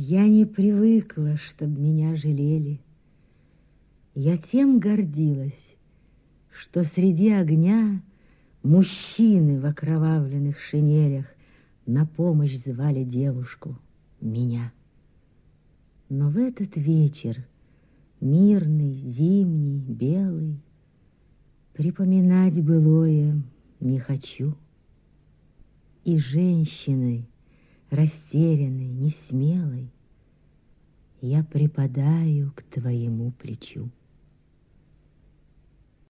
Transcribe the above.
Я не привыкла, чтоб меня жалели. Я тем гордилась, что среди огня мужчины в окровавленных шинелях на помощь звали девушку, меня. Но в этот вечер, мирный, зимний, белый, припоминать былое не хочу. И женщиной, растерянной, несмелой, я припадаю к твоему плечу.